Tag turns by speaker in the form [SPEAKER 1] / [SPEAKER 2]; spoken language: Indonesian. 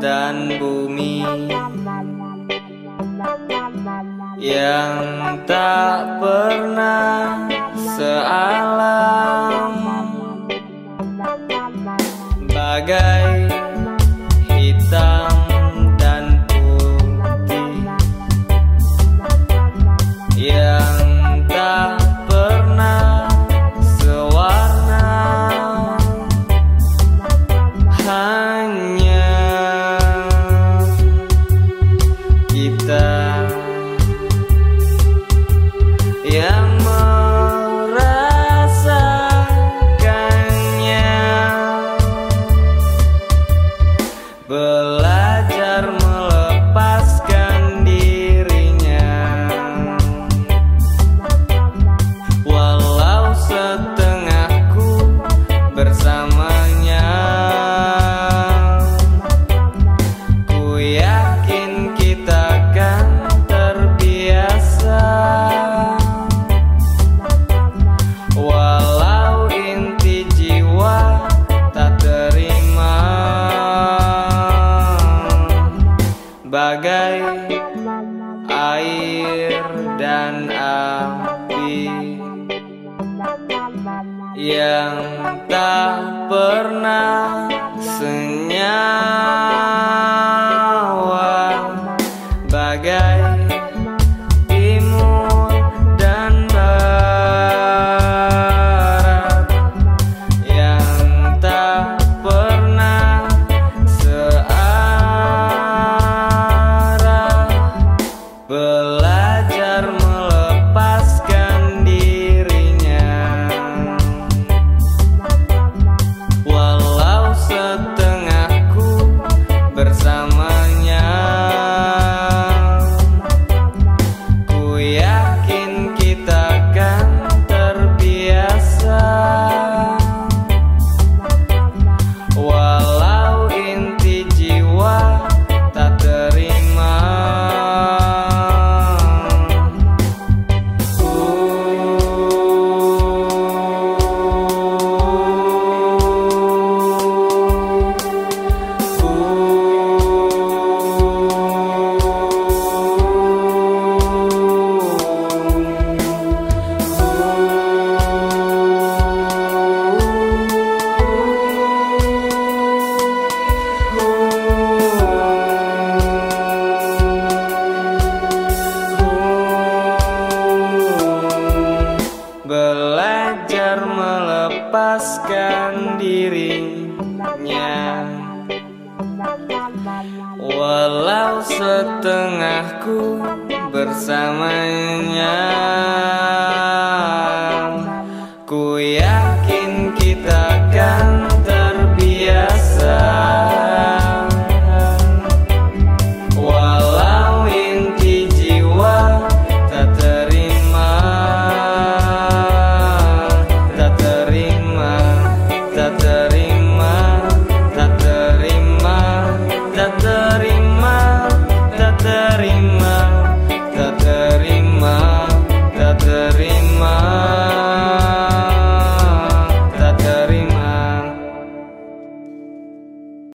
[SPEAKER 1] dan bumi yang tak pernah seakan sungai air dan api yang tak pernah senyawa. Bagai melepaskan dirinya. Walau setengahku bersamanya.